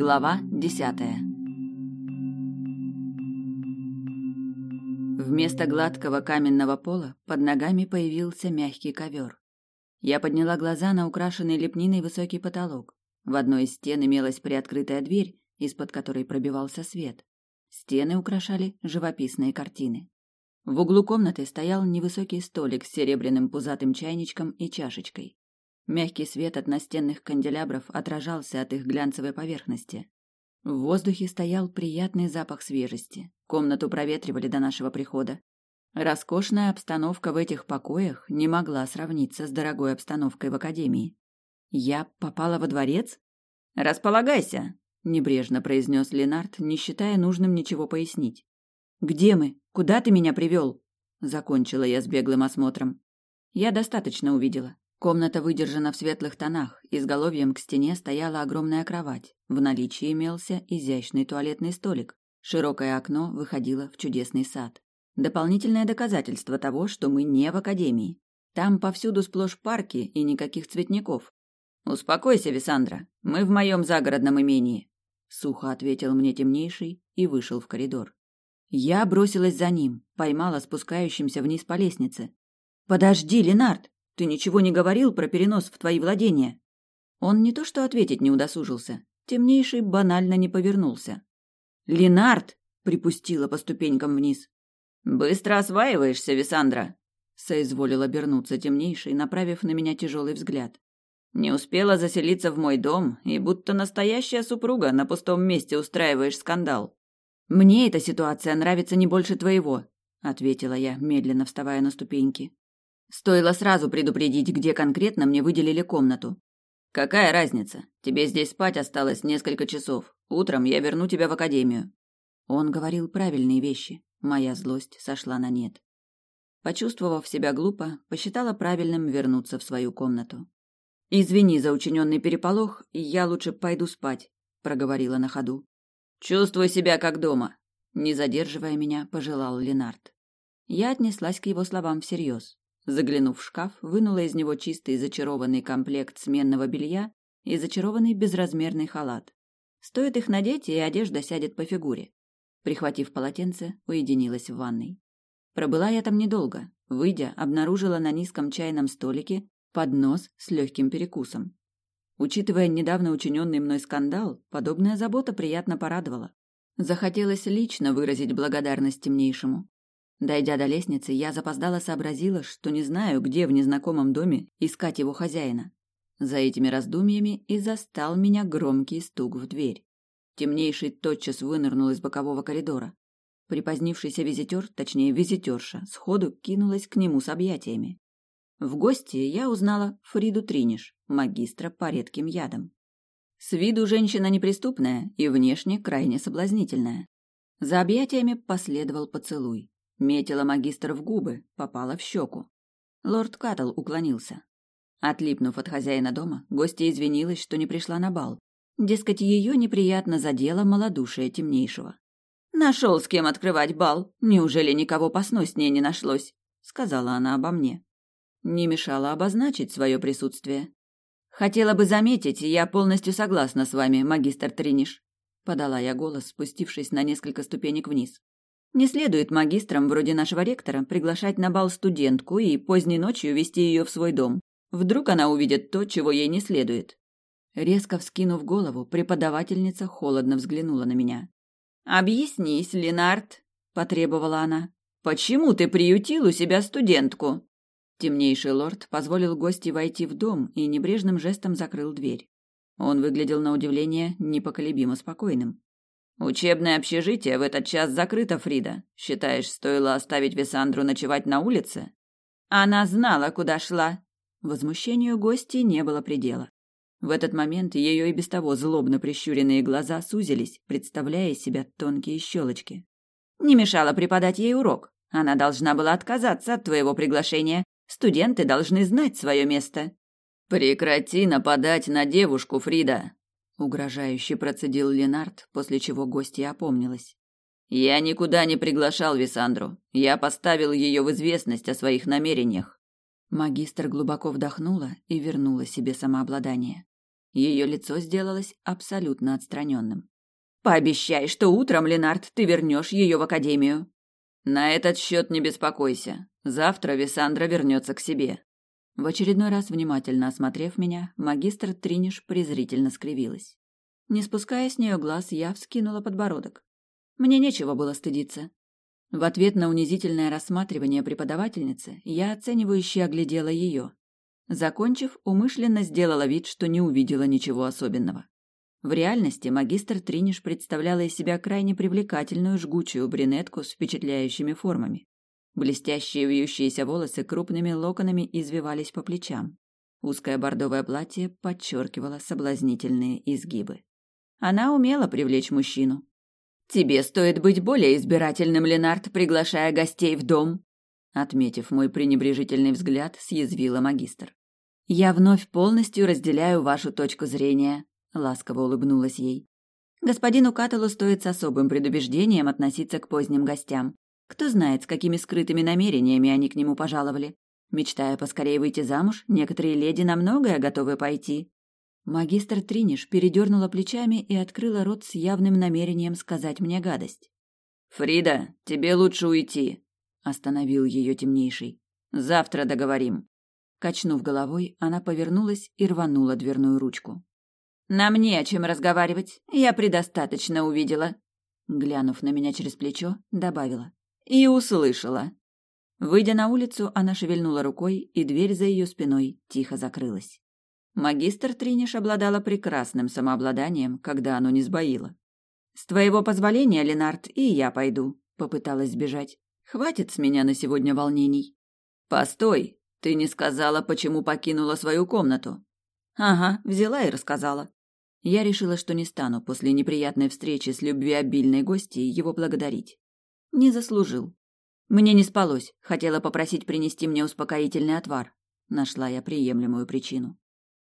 Глава десятая Вместо гладкого каменного пола под ногами появился мягкий ковер. Я подняла глаза на украшенный лепниной высокий потолок. В одной из стен имелась приоткрытая дверь, из-под которой пробивался свет. Стены украшали живописные картины. В углу комнаты стоял невысокий столик с серебряным пузатым чайничком и чашечкой. Мягкий свет от настенных канделябров отражался от их глянцевой поверхности. В воздухе стоял приятный запах свежести. Комнату проветривали до нашего прихода. Роскошная обстановка в этих покоях не могла сравниться с дорогой обстановкой в академии. Я попала во дворец? Располагайся, небрежно произнес Ленард, не считая нужным ничего пояснить. Где мы? Куда ты меня привел? Закончила я с беглым осмотром. Я достаточно увидела. Комната выдержана в светлых тонах, изголовьем к стене стояла огромная кровать. В наличии имелся изящный туалетный столик. Широкое окно выходило в чудесный сад. Дополнительное доказательство того, что мы не в академии. Там повсюду сплошь парки и никаких цветников. «Успокойся, Висандра, мы в моем загородном имении», — сухо ответил мне темнейший и вышел в коридор. Я бросилась за ним, поймала спускающимся вниз по лестнице. «Подожди, Ленард, ты ничего не говорил про перенос в твои владения?» Он не то что ответить не удосужился, темнейший банально не повернулся. «Ленард!» — припустила по ступенькам вниз. «Быстро осваиваешься, Висандра!» — соизволил обернуться темнейший, направив на меня тяжелый взгляд. «Не успела заселиться в мой дом, и будто настоящая супруга на пустом месте устраиваешь скандал». «Мне эта ситуация нравится не больше твоего», — ответила я, медленно вставая на ступеньки. Стоило сразу предупредить, где конкретно мне выделили комнату. «Какая разница? Тебе здесь спать осталось несколько часов. Утром я верну тебя в академию». Он говорил правильные вещи. Моя злость сошла на нет. Почувствовав себя глупо, посчитала правильным вернуться в свою комнату. «Извини за учиненный переполох, я лучше пойду спать», — проговорила на ходу. Чувствуй себя как дома, не задерживая меня, пожелал Ленард. Я отнеслась к его словам всерьез. Заглянув в шкаф, вынула из него чистый зачарованный комплект сменного белья и зачарованный безразмерный халат. Стоит их надеть, и одежда сядет по фигуре. Прихватив полотенце, уединилась в ванной. Пробыла я там недолго. Выйдя, обнаружила на низком чайном столике поднос с легким перекусом. Учитывая недавно учиненный мной скандал, подобная забота приятно порадовала. Захотелось лично выразить благодарность темнейшему. Дойдя до лестницы, я запоздала сообразила, что не знаю, где в незнакомом доме искать его хозяина. За этими раздумьями и застал меня громкий стук в дверь. Темнейший тотчас вынырнул из бокового коридора. Припозднившийся визитер, точнее визитерша, сходу кинулась к нему с объятиями. В гости я узнала Фриду Триниш, магистра по редким ядам. С виду женщина неприступная и внешне крайне соблазнительная. За объятиями последовал поцелуй. Метила магистр в губы, попала в щеку. Лорд Каттл уклонился. Отлипнув от хозяина дома, гостья извинилась, что не пришла на бал. Дескать, ее неприятно задело малодушие темнейшего. «Нашел с кем открывать бал. Неужели никого посноснее не нашлось?» — сказала она обо мне не мешало обозначить свое присутствие. «Хотела бы заметить, я полностью согласна с вами, магистр Триниш», — подала я голос, спустившись на несколько ступенек вниз. «Не следует магистрам вроде нашего ректора приглашать на бал студентку и поздней ночью вести ее в свой дом. Вдруг она увидит то, чего ей не следует». Резко вскинув голову, преподавательница холодно взглянула на меня. «Объяснись, Ленард», — потребовала она. «Почему ты приютил у себя студентку?» Темнейший лорд позволил гости войти в дом и небрежным жестом закрыл дверь. Он выглядел на удивление непоколебимо спокойным. «Учебное общежитие в этот час закрыто, Фрида. Считаешь, стоило оставить Висандру ночевать на улице?» «Она знала, куда шла». Возмущению гости не было предела. В этот момент ее и без того злобно прищуренные глаза сузились, представляя из себя тонкие щелочки. «Не мешало преподать ей урок. Она должна была отказаться от твоего приглашения, Студенты должны знать свое место. Прекрати нападать на девушку, Фрида, угрожающе процедил Ленард, после чего гостья опомнилась. Я никуда не приглашал Висандру. Я поставил ее в известность о своих намерениях. Магистр глубоко вдохнула и вернула себе самообладание. Ее лицо сделалось абсолютно отстраненным. «Пообещай, что утром, Ленард, ты вернешь ее в академию». «На этот счет не беспокойся. Завтра Висандра вернется к себе». В очередной раз внимательно осмотрев меня, магистр Триниш презрительно скривилась. Не спуская с нее глаз, я вскинула подбородок. Мне нечего было стыдиться. В ответ на унизительное рассматривание преподавательницы я оценивающе оглядела ее. Закончив, умышленно сделала вид, что не увидела ничего особенного. В реальности магистр Триниш представляла из себя крайне привлекательную жгучую брюнетку с впечатляющими формами. Блестящие вьющиеся волосы крупными локонами извивались по плечам. Узкое бордовое платье подчеркивало соблазнительные изгибы. Она умела привлечь мужчину, Тебе стоит быть более избирательным, Ленард, приглашая гостей в дом, отметив мой пренебрежительный взгляд, съязвила магистр. Я вновь полностью разделяю вашу точку зрения, ласково улыбнулась ей. Господину Каталу стоит с особым предубеждением относиться к поздним гостям. Кто знает, с какими скрытыми намерениями они к нему пожаловали. Мечтая поскорее выйти замуж, некоторые леди на многое готовы пойти. Магистр Триниш передернула плечами и открыла рот с явным намерением сказать мне гадость. «Фрида, тебе лучше уйти», — остановил ее темнейший. «Завтра договорим». Качнув головой, она повернулась и рванула дверную ручку. «Нам не о чем разговаривать, я предостаточно увидела», глянув на меня через плечо, добавила. «И услышала». Выйдя на улицу, она шевельнула рукой, и дверь за ее спиной тихо закрылась. Магистр Триниш обладала прекрасным самообладанием, когда оно не сбоило. «С твоего позволения, Ленард, и я пойду», — попыталась сбежать. «Хватит с меня на сегодня волнений». «Постой, ты не сказала, почему покинула свою комнату?» «Ага, взяла и рассказала». Я решила, что не стану после неприятной встречи с любвеобильной гостьей его благодарить. Не заслужил. Мне не спалось, хотела попросить принести мне успокоительный отвар. Нашла я приемлемую причину.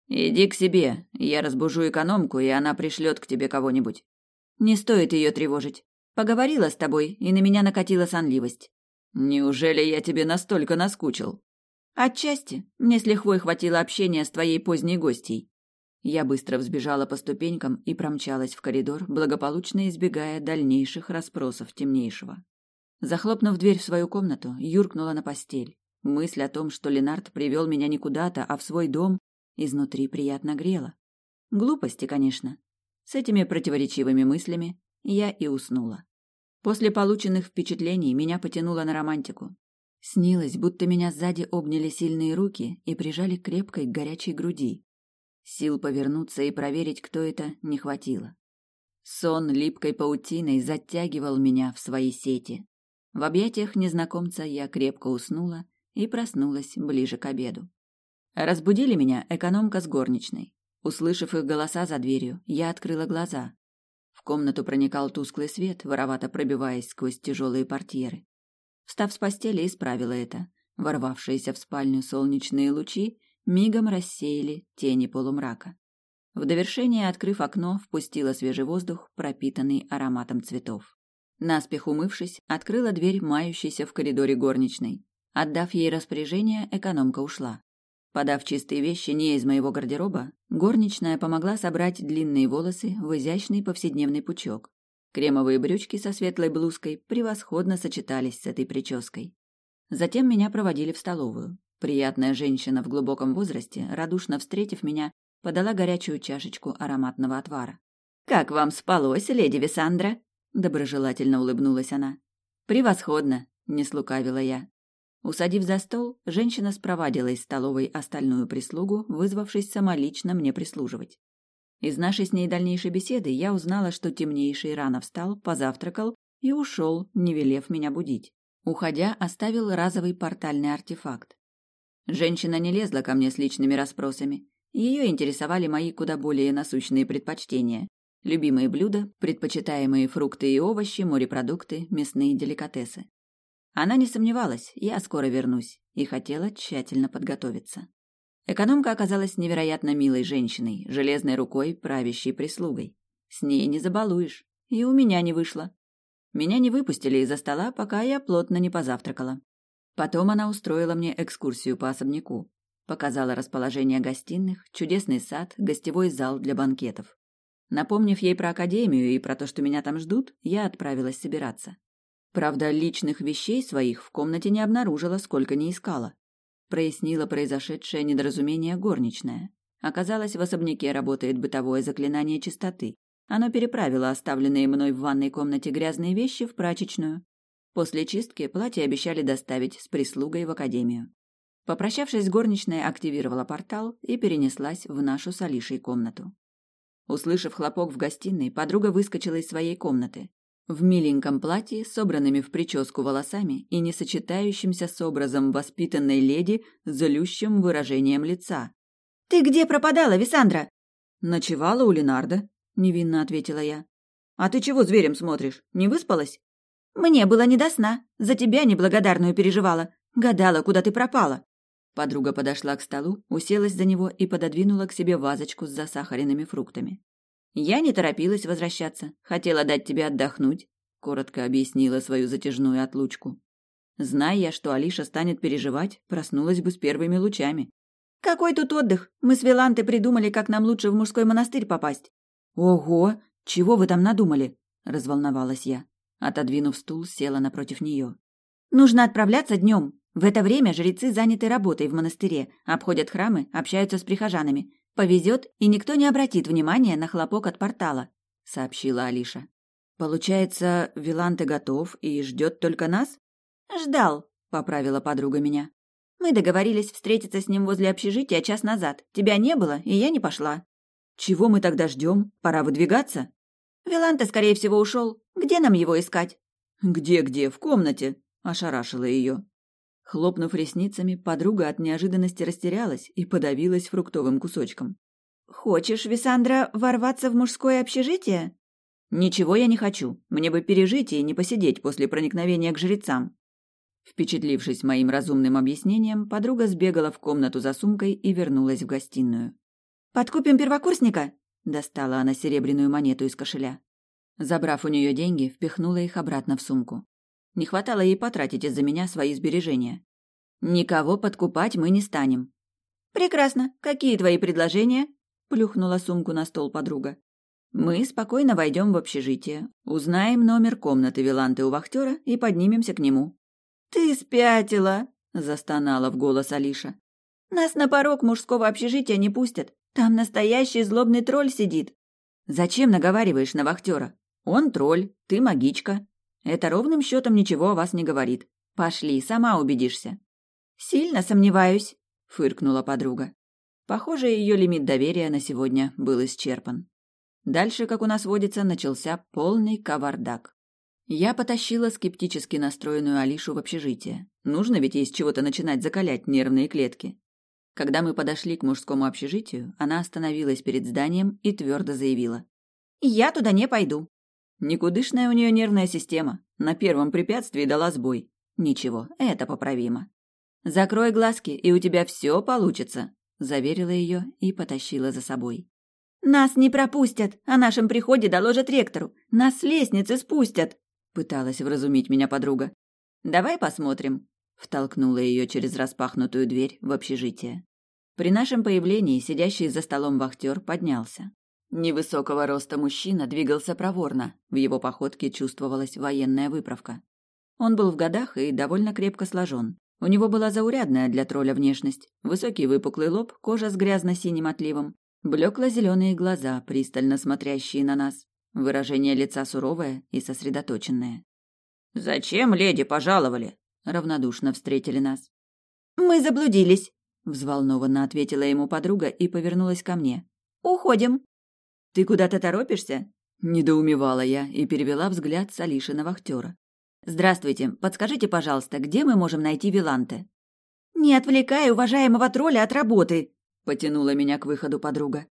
Иди к себе, я разбужу экономку, и она пришлет к тебе кого-нибудь. Не стоит ее тревожить. Поговорила с тобой, и на меня накатила сонливость. Неужели я тебе настолько наскучил? Отчасти. Мне с лихвой хватило общения с твоей поздней гостьей. Я быстро взбежала по ступенькам и промчалась в коридор, благополучно избегая дальнейших расспросов темнейшего. Захлопнув дверь в свою комнату, юркнула на постель. Мысль о том, что Ленард привел меня не куда-то, а в свой дом, Изнутри приятно грело. Глупости, конечно. С этими противоречивыми мыслями я и уснула. После полученных впечатлений меня потянуло на романтику. Снилось, будто меня сзади обняли сильные руки и прижали крепкой к горячей груди. Сил повернуться и проверить, кто это, не хватило. Сон липкой паутиной затягивал меня в свои сети. В объятиях незнакомца я крепко уснула и проснулась ближе к обеду. Разбудили меня экономка с горничной. Услышав их голоса за дверью, я открыла глаза. В комнату проникал тусклый свет, воровато пробиваясь сквозь тяжелые портьеры. Встав с постели, исправила это. Ворвавшиеся в спальню солнечные лучи мигом рассеяли тени полумрака. В довершение, открыв окно, впустила свежий воздух, пропитанный ароматом цветов. Наспех умывшись, открыла дверь, мающейся в коридоре горничной. Отдав ей распоряжение, экономка ушла. Подав чистые вещи не из моего гардероба, горничная помогла собрать длинные волосы в изящный повседневный пучок. Кремовые брючки со светлой блузкой превосходно сочетались с этой прической. Затем меня проводили в столовую. Приятная женщина в глубоком возрасте, радушно встретив меня, подала горячую чашечку ароматного отвара. «Как вам спалось, леди Висандра?» Доброжелательно улыбнулась она. «Превосходно!» — не слукавила я. Усадив за стол, женщина спровадила из столовой остальную прислугу, вызвавшись самолично мне прислуживать. Из нашей с ней дальнейшей беседы я узнала, что темнейший рано встал, позавтракал и ушел, не велев меня будить. Уходя, оставил разовый портальный артефакт. Женщина не лезла ко мне с личными расспросами. Ее интересовали мои куда более насущные предпочтения. Любимые блюда, предпочитаемые фрукты и овощи, морепродукты, мясные деликатесы. Она не сомневалась, я скоро вернусь, и хотела тщательно подготовиться. Экономка оказалась невероятно милой женщиной, железной рукой, правящей прислугой. С ней не забалуешь, и у меня не вышло. Меня не выпустили из-за стола, пока я плотно не позавтракала. Потом она устроила мне экскурсию по особняку. Показала расположение гостиных, чудесный сад, гостевой зал для банкетов. Напомнив ей про академию и про то, что меня там ждут, я отправилась собираться. Правда, личных вещей своих в комнате не обнаружила, сколько не искала. Прояснила произошедшее недоразумение горничная. Оказалось, в особняке работает бытовое заклинание чистоты. Оно переправило оставленные мной в ванной комнате грязные вещи в прачечную. После чистки платье обещали доставить с прислугой в академию. Попрощавшись с горничной, активировала портал и перенеслась в нашу с Алишей комнату. Услышав хлопок в гостиной, подруга выскочила из своей комнаты. В миленьком платье, собранными в прическу волосами и не сочетающимся с образом воспитанной леди злющим выражением лица. «Ты где пропадала, Висандра?» «Ночевала у Ленарда», — невинно ответила я. «А ты чего зверем смотришь? Не выспалась?» «Мне было не до сна. За тебя неблагодарную переживала. Гадала, куда ты пропала». Подруга подошла к столу, уселась за него и пододвинула к себе вазочку с засахаренными фруктами. «Я не торопилась возвращаться. Хотела дать тебе отдохнуть», — коротко объяснила свою затяжную отлучку. Зная я, что Алиша станет переживать, проснулась бы с первыми лучами. «Какой тут отдых? Мы с Вилантой придумали, как нам лучше в мужской монастырь попасть». «Ого! Чего вы там надумали?» — разволновалась я. Отодвинув стул, села напротив нее. «Нужно отправляться днем. В это время жрецы заняты работой в монастыре, обходят храмы, общаются с прихожанами. Повезет, и никто не обратит внимания на хлопок от портала», — сообщила Алиша. «Получается, Виланте готов и ждет только нас?» «Ждал», — поправила подруга меня. «Мы договорились встретиться с ним возле общежития час назад. Тебя не было, и я не пошла». «Чего мы тогда ждем? Пора выдвигаться?» «Виланте, скорее всего, ушел. Где нам его искать?» «Где-где? В комнате?» — ошарашила ее. Хлопнув ресницами, подруга от неожиданности растерялась и подавилась фруктовым кусочком. «Хочешь, Висандра, ворваться в мужское общежитие?» «Ничего я не хочу. Мне бы пережить и не посидеть после проникновения к жрецам». Впечатлившись моим разумным объяснением, подруга сбегала в комнату за сумкой и вернулась в гостиную. «Подкупим первокурсника?» – достала она серебряную монету из кошеля. Забрав у нее деньги, впихнула их обратно в сумку. Не хватало ей потратить из-за меня свои сбережения. Никого подкупать мы не станем. Прекрасно. Какие твои предложения? Плюхнула сумку на стол подруга. Мы спокойно войдем в общежитие, узнаем номер комнаты Виланты у вахтера и поднимемся к нему. Ты спятила, застонала в голос Алиша. Нас на порог мужского общежития не пустят. Там настоящий злобный тролль сидит. Зачем наговариваешь на вахтера? Он тролль, ты магичка. Это ровным счетом ничего о вас не говорит. Пошли, сама убедишься. Сильно сомневаюсь, фыркнула подруга. Похоже, ее лимит доверия на сегодня был исчерпан. Дальше, как у нас водится, начался полный кавардак. Я потащила скептически настроенную Алишу в общежитие. Нужно ведь ей с чего-то начинать закалять нервные клетки. Когда мы подошли к мужскому общежитию, она остановилась перед зданием и твердо заявила. «Я туда не пойду. Никудышная у нее нервная система. На первом препятствии дала сбой. Ничего, это поправимо. Закрой глазки, и у тебя все получится, заверила ее и потащила за собой. Нас не пропустят, о нашем приходе доложат ректору. Нас с лестницы спустят, пыталась вразумить меня подруга. Давай посмотрим, втолкнула ее через распахнутую дверь в общежитие. При нашем появлении сидящий за столом вахтер поднялся. Невысокого роста мужчина двигался проворно, в его походке чувствовалась военная выправка. Он был в годах и довольно крепко сложен. У него была заурядная для тролля внешность, высокий выпуклый лоб, кожа с грязно-синим отливом, блекло-зеленые глаза, пристально смотрящие на нас, выражение лица суровое и сосредоточенное. «Зачем леди пожаловали?» — равнодушно встретили нас. «Мы заблудились», — взволнованно ответила ему подруга и повернулась ко мне. «Уходим». «Ты куда-то торопишься?» Недоумевала я и перевела взгляд с Алиши на вахтера. «Здравствуйте. Подскажите, пожалуйста, где мы можем найти Виланте?» «Не отвлекай уважаемого тролля от работы!» — потянула меня к выходу подруга.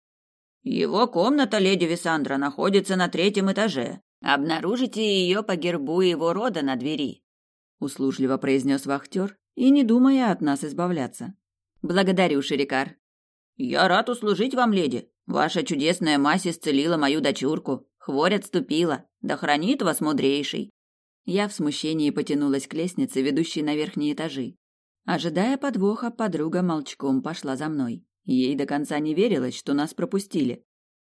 «Его комната, леди Висандра, находится на третьем этаже. Обнаружите ее по гербу его рода на двери», — услужливо произнес вахтер и не думая от нас избавляться. «Благодарю, Шерикар». «Я рад услужить вам, леди. Ваша чудесная мазь исцелила мою дочурку. Хворь отступила. Да хранит вас мудрейший. Я в смущении потянулась к лестнице, ведущей на верхние этажи. Ожидая подвоха, подруга молчком пошла за мной. Ей до конца не верилось, что нас пропустили.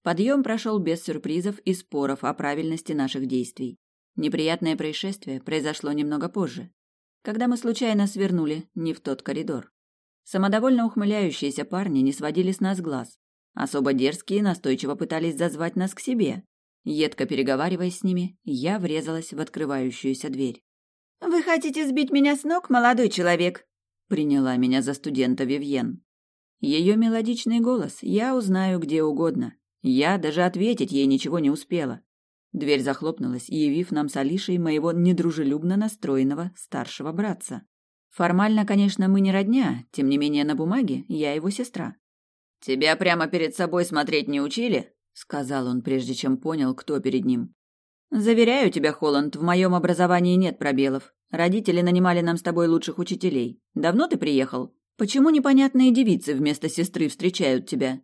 Подъем прошел без сюрпризов и споров о правильности наших действий. Неприятное происшествие произошло немного позже, когда мы случайно свернули не в тот коридор. Самодовольно ухмыляющиеся парни не сводили с нас глаз. Особо дерзкие настойчиво пытались зазвать нас к себе. Едко переговариваясь с ними, я врезалась в открывающуюся дверь. «Вы хотите сбить меня с ног, молодой человек?» Приняла меня за студента Вивьен. Ее мелодичный голос я узнаю где угодно. Я даже ответить ей ничего не успела. Дверь захлопнулась, явив нам с Алишей моего недружелюбно настроенного старшего братца. Формально, конечно, мы не родня, тем не менее на бумаге я его сестра. «Тебя прямо перед собой смотреть не учили?» — сказал он, прежде чем понял, кто перед ним. «Заверяю тебя, Холланд, в моем образовании нет пробелов. Родители нанимали нам с тобой лучших учителей. Давно ты приехал? Почему непонятные девицы вместо сестры встречают тебя?»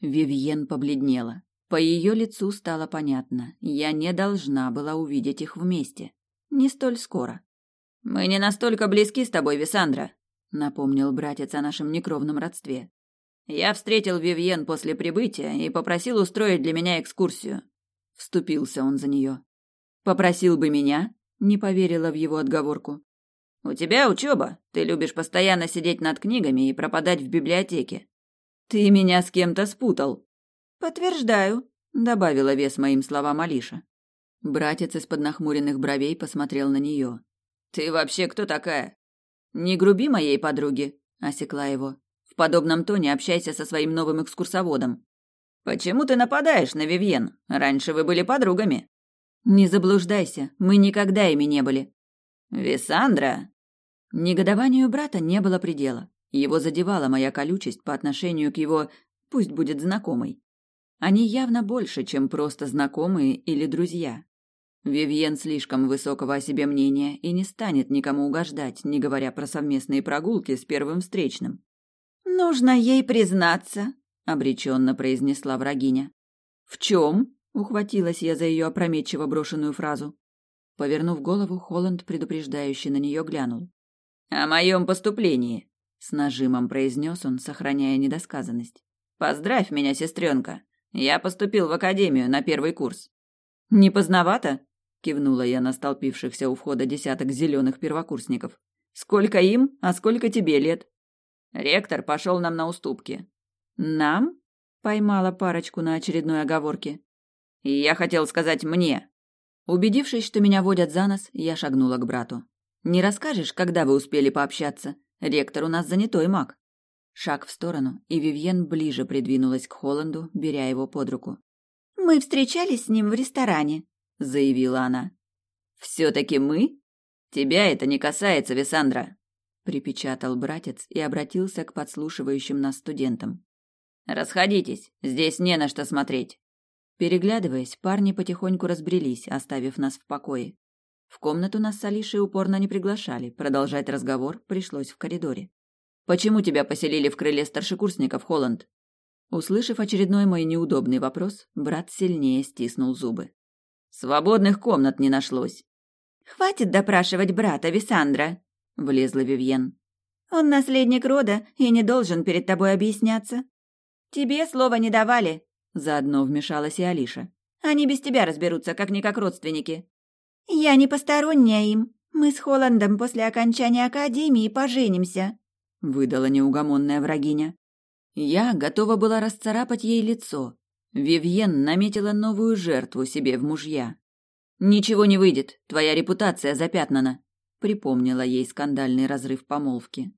Вивьен побледнела. По ее лицу стало понятно. Я не должна была увидеть их вместе. Не столь скоро. «Мы не настолько близки с тобой, Висандра», — напомнил братец о нашем некровном родстве. «Я встретил Вивьен после прибытия и попросил устроить для меня экскурсию». Вступился он за нее. «Попросил бы меня?» — не поверила в его отговорку. «У тебя учеба. Ты любишь постоянно сидеть над книгами и пропадать в библиотеке». «Ты меня с кем-то спутал». «Подтверждаю», — добавила вес моим словам Алиша. Братец из-под нахмуренных бровей посмотрел на нее. «Ты вообще кто такая?» «Не груби моей подруге», — осекла его. «В подобном тоне общайся со своим новым экскурсоводом». «Почему ты нападаешь на Вивьен? Раньше вы были подругами». «Не заблуждайся, мы никогда ими не были». «Висандра!» Негодованию брата не было предела. Его задевала моя колючесть по отношению к его, пусть будет знакомой. Они явно больше, чем просто знакомые или друзья. Вивьен слишком высокого о себе мнения и не станет никому угождать, не говоря про совместные прогулки с первым встречным. «Нужно ей признаться», — обреченно произнесла врагиня. «В чем?» — ухватилась я за ее опрометчиво брошенную фразу. Повернув голову, Холланд предупреждающе на нее глянул. «О моем поступлении», — с нажимом произнес он, сохраняя недосказанность. «Поздравь меня, сестренка. Я поступил в академию на первый курс». «Не поздновато?» Кивнула я на столпившихся у входа десяток зеленых первокурсников. Сколько им, а сколько тебе лет? Ректор пошел нам на уступки. Нам? Поймала парочку на очередной оговорке. Я хотел сказать мне. Убедившись, что меня водят за нос, я шагнула к брату. Не расскажешь, когда вы успели пообщаться? Ректор у нас занятой маг. Шаг в сторону, и Вивьен ближе придвинулась к Холланду, беря его под руку. Мы встречались с ним в ресторане, заявила она. «Все-таки мы? Тебя это не касается, Висандра!» припечатал братец и обратился к подслушивающим нас студентам. «Расходитесь, здесь не на что смотреть!» Переглядываясь, парни потихоньку разбрелись, оставив нас в покое. В комнату нас с Алишей упорно не приглашали, продолжать разговор пришлось в коридоре. «Почему тебя поселили в крыле старшекурсников, Холланд?» Услышав очередной мой неудобный вопрос, брат сильнее стиснул зубы. Свободных комнат не нашлось. Хватит допрашивать брата Висандра, влезла Вивьен. Он наследник рода и не должен перед тобой объясняться. Тебе слова не давали, заодно вмешалась и Алиша. Они без тебя разберутся, как никак родственники. Я не посторонняя им. Мы с Холландом после окончания академии поженимся, выдала неугомонная врагиня. Я готова была расцарапать ей лицо, Вивьен наметила новую жертву себе в мужья. «Ничего не выйдет, твоя репутация запятнана», — припомнила ей скандальный разрыв помолвки.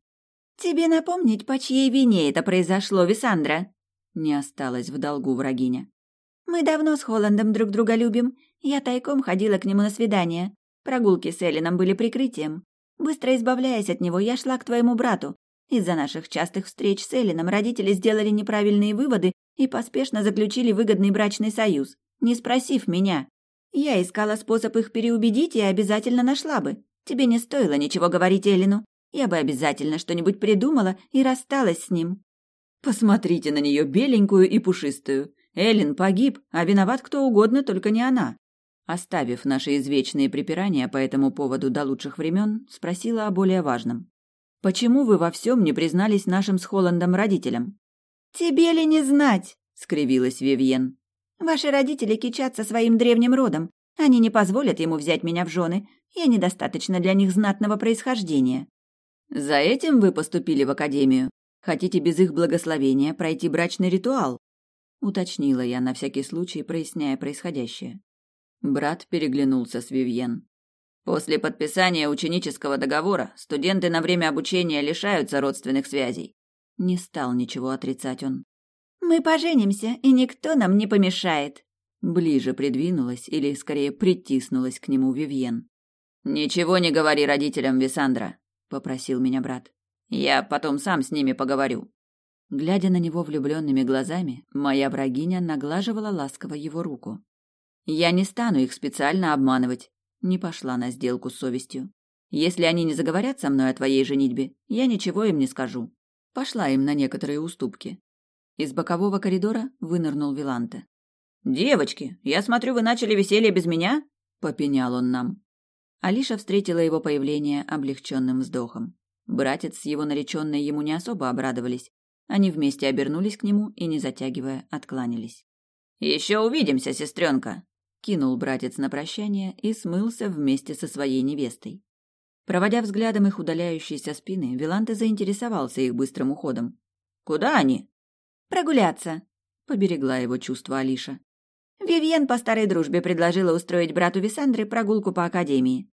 «Тебе напомнить, по чьей вине это произошло, Висандра?» Не осталась в долгу врагиня. «Мы давно с Холландом друг друга любим. Я тайком ходила к нему на свидание. Прогулки с Эллином были прикрытием. Быстро избавляясь от него, я шла к твоему брату. Из-за наших частых встреч с Эллином родители сделали неправильные выводы и поспешно заключили выгодный брачный союз, не спросив меня. Я искала способ их переубедить и обязательно нашла бы. Тебе не стоило ничего говорить Эллину. Я бы обязательно что-нибудь придумала и рассталась с ним. Посмотрите на нее беленькую и пушистую. Эллин погиб, а виноват кто угодно, только не она. Оставив наши извечные припирания по этому поводу до лучших времен, спросила о более важном. Почему вы во всем не признались нашим с Холландом родителям?» «Тебе ли не знать?» — скривилась Вивьен. «Ваши родители кичатся своим древним родом. Они не позволят ему взять меня в жены. Я недостаточно для них знатного происхождения». «За этим вы поступили в академию? Хотите без их благословения пройти брачный ритуал?» Уточнила я на всякий случай, проясняя происходящее. Брат переглянулся с Вивьен. После подписания ученического договора студенты на время обучения лишаются родственных связей. Не стал ничего отрицать он. Мы поженимся, и никто нам не помешает. Ближе придвинулась или скорее притиснулась к нему Вивьен. Ничего не говори родителям, Висандра, попросил меня брат. Я потом сам с ними поговорю. Глядя на него влюбленными глазами, моя врагиня наглаживала ласково его руку. Я не стану их специально обманывать, не пошла на сделку с совестью. Если они не заговорят со мной о твоей женитьбе, я ничего им не скажу. Пошла им на некоторые уступки. Из бокового коридора вынырнул Виланте. «Девочки, я смотрю, вы начали веселье без меня?» — попенял он нам. Алиша встретила его появление облегченным вздохом. Братец с его нареченной ему не особо обрадовались. Они вместе обернулись к нему и, не затягивая, откланялись. «Еще увидимся, сестренка!» кинул братец на прощание и смылся вместе со своей невестой. Проводя взглядом их удаляющиеся спины, Виланте заинтересовался их быстрым уходом. «Куда они?» «Прогуляться», — поберегла его чувство Алиша. Вивьен по старой дружбе предложила устроить брату Висандры прогулку по академии.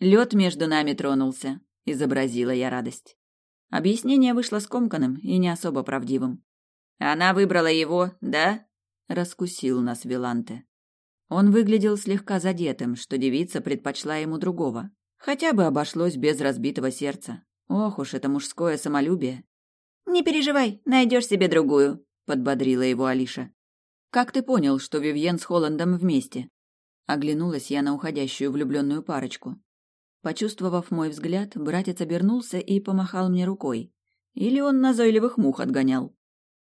Лед между нами тронулся, изобразила я радость. Объяснение вышло скомканным и не особо правдивым. Она выбрала его, да? раскусил нас Виланте. Он выглядел слегка задетым, что девица предпочла ему другого. Хотя бы обошлось без разбитого сердца. Ох уж это мужское самолюбие. «Не переживай, найдешь себе другую», — подбодрила его Алиша. «Как ты понял, что Вивьен с Холландом вместе?» Оглянулась я на уходящую влюбленную парочку. Почувствовав мой взгляд, братец обернулся и помахал мне рукой. Или он назойливых мух отгонял.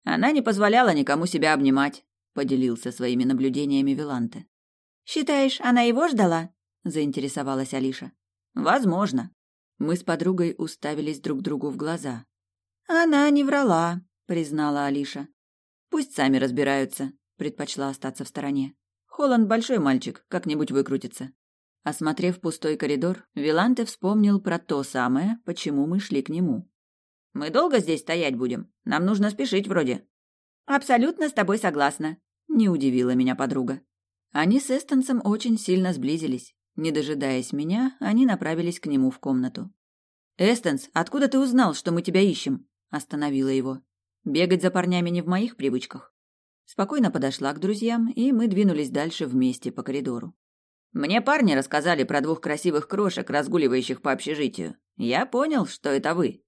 Она не позволяла никому себя обнимать поделился своими наблюдениями Виланте. Считаешь, она его ждала? заинтересовалась Алиша. Возможно. Мы с подругой уставились друг другу в глаза. Она не врала, признала Алиша. Пусть сами разбираются, предпочла остаться в стороне. Холланд большой мальчик, как-нибудь выкрутится. Осмотрев пустой коридор, Виланте вспомнил про то самое, почему мы шли к нему. Мы долго здесь стоять будем? Нам нужно спешить вроде. Абсолютно с тобой согласна, не удивила меня подруга. Они с Эстонсом очень сильно сблизились. Не дожидаясь меня, они направились к нему в комнату. «Эстонс, откуда ты узнал, что мы тебя ищем?» Остановила его. «Бегать за парнями не в моих привычках». Спокойно подошла к друзьям, и мы двинулись дальше вместе по коридору. «Мне парни рассказали про двух красивых крошек, разгуливающих по общежитию. Я понял, что это вы»,